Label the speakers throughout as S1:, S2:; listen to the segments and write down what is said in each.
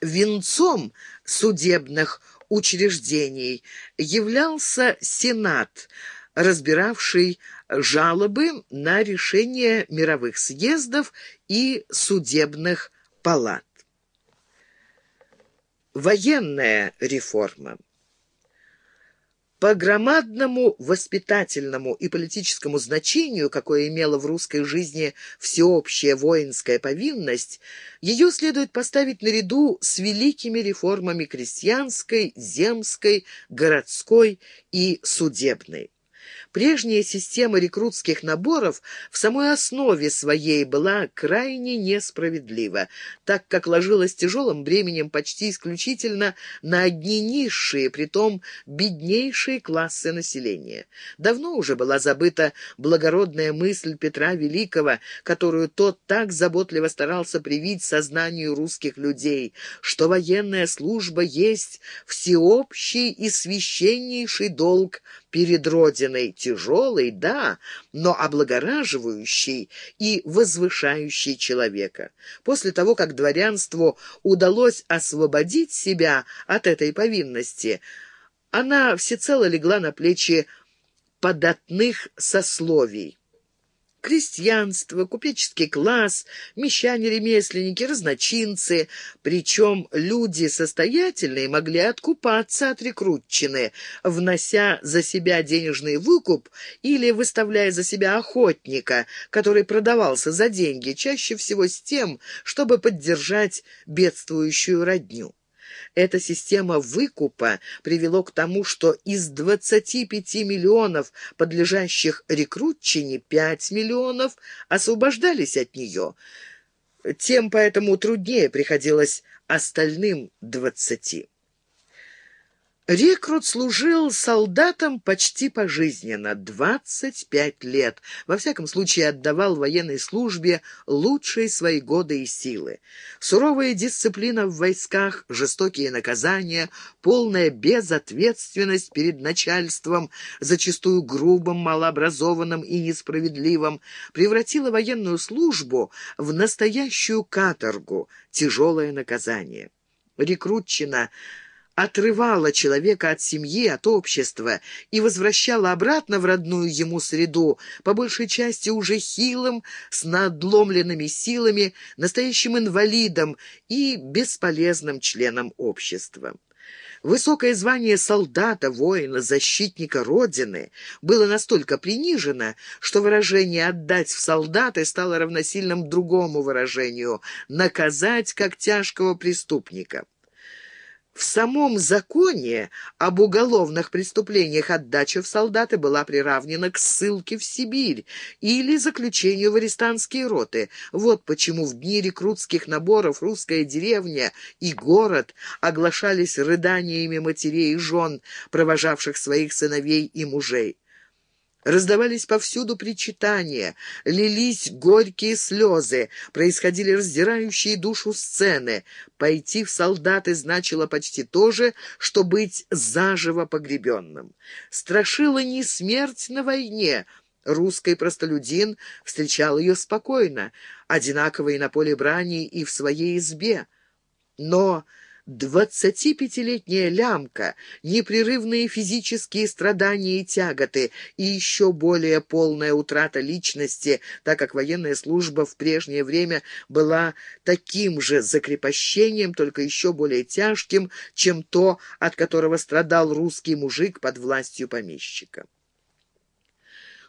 S1: Венцом судебных учреждений являлся Сенат, разбиравший жалобы на решение мировых съездов и судебных палат. Военная реформа по громадному воспитательному и политическому значению, какое имела в русской жизни всеобщая воинская повинность, ее следует поставить наряду с великими реформами крестьянской, земской, городской и судебной. Прежняя система рекрутских наборов в самой основе своей была крайне несправедлива, так как ложилась тяжелым бременем почти исключительно на одни низшие, притом беднейшие классы населения. Давно уже была забыта благородная мысль Петра Великого, которую тот так заботливо старался привить сознанию русских людей, что военная служба есть всеобщий и священнейший долг перед Родиной, тяжелый, да, но облагораживающий и возвышающий человека. После того, как дворянству удалось освободить себя от этой повинности, она всецело легла на плечи податных сословий крестьянство, купеческий класс, мещане-ремесленники, разночинцы. Причем люди состоятельные могли откупаться от рекрутчины, внося за себя денежный выкуп или выставляя за себя охотника, который продавался за деньги, чаще всего с тем, чтобы поддержать бедствующую родню. Эта система выкупа привела к тому, что из 25 миллионов подлежащих рекрутчине 5 миллионов освобождались от нее. Тем поэтому труднее приходилось остальным 20. Рекрут служил солдатом почти пожизненно, 25 лет. Во всяком случае, отдавал военной службе лучшие свои годы и силы. Суровая дисциплина в войсках, жестокие наказания, полная безответственность перед начальством, зачастую грубым, малообразованным и несправедливым, превратила военную службу в настоящую каторгу, тяжелое наказание. Рекрутчина – отрывала человека от семьи, от общества и возвращала обратно в родную ему среду, по большей части уже хилым, с надломленными силами, настоящим инвалидом и бесполезным членом общества. Высокое звание солдата, воина, защитника Родины было настолько принижено, что выражение «отдать в солдаты» стало равносильным другому выражению «наказать как тяжкого преступника». В самом законе об уголовных преступлениях отдача в солдаты была приравнена к ссылке в Сибирь или заключению в арестантские роты. Вот почему в дни рекрутских наборов русская деревня и город оглашались рыданиями матерей и жен, провожавших своих сыновей и мужей. Раздавались повсюду причитания, лились горькие слезы, происходили раздирающие душу сцены. Пойти в солдаты значило почти то же, что быть заживо погребенным. Страшила не смерть на войне, Русский простолюдин встречал ее спокойно, одинаково и на поле брани, и в своей избе. Но Двадцатипятилетняя лямка, непрерывные физические страдания и тяготы, и еще более полная утрата личности, так как военная служба в прежнее время была таким же закрепощением, только еще более тяжким, чем то, от которого страдал русский мужик под властью помещика.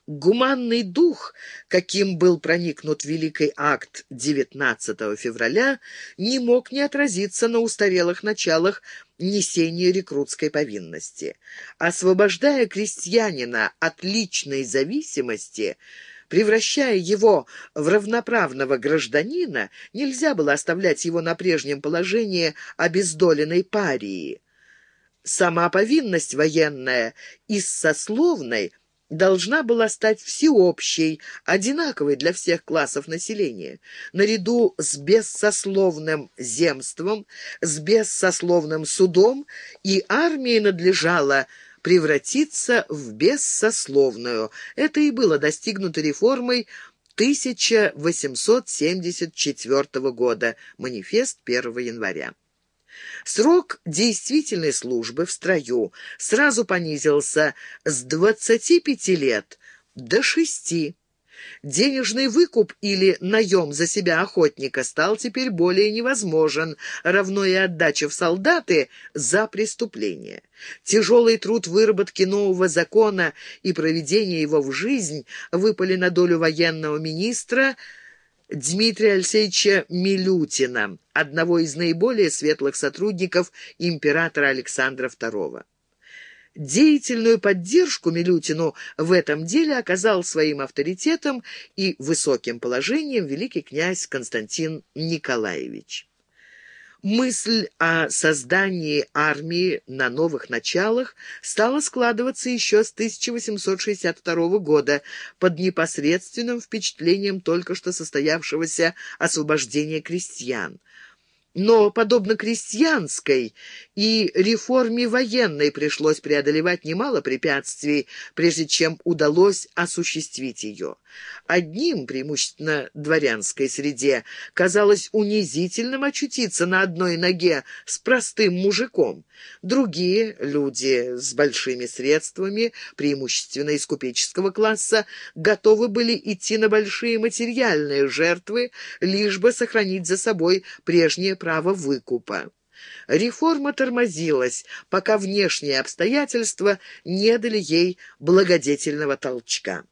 S1: Гуманный дух, каким был проникнут великий акт 19 февраля, не мог не отразиться на устарелых началах несения рекрутской повинности. Освобождая крестьянина от личной зависимости, превращая его в равноправного гражданина, нельзя было оставлять его на прежнем положении обездоленной парии. Сама повинность военная из сословной – должна была стать всеобщей, одинаковой для всех классов населения. Наряду с бессословным земством, с бессословным судом и армии надлежало превратиться в бессословную. Это и было достигнуто реформой 1874 года, манифест 1 января. Срок действительной службы в строю сразу понизился с 25 лет до 6. Денежный выкуп или наем за себя охотника стал теперь более невозможен, равно и отдача в солдаты за преступление. Тяжелый труд выработки нового закона и проведения его в жизнь выпали на долю военного министра Дмитрия Алексеевича Милютина, одного из наиболее светлых сотрудников императора Александра II. Деятельную поддержку Милютину в этом деле оказал своим авторитетом и высоким положением великий князь Константин Николаевич. Мысль о создании армии на новых началах стала складываться еще с 1862 года под непосредственным впечатлением только что состоявшегося освобождения крестьян. Но, подобно крестьянской и реформе военной, пришлось преодолевать немало препятствий, прежде чем удалось осуществить ее. Одним, преимущественно дворянской среде, казалось унизительным очутиться на одной ноге с простым мужиком. Другие люди с большими средствами, преимущественно из купеческого класса, готовы были идти на большие материальные жертвы, лишь бы сохранить за собой прежнее право выкупа. Реформа тормозилась, пока внешние обстоятельства не дали ей благодетельного толчка.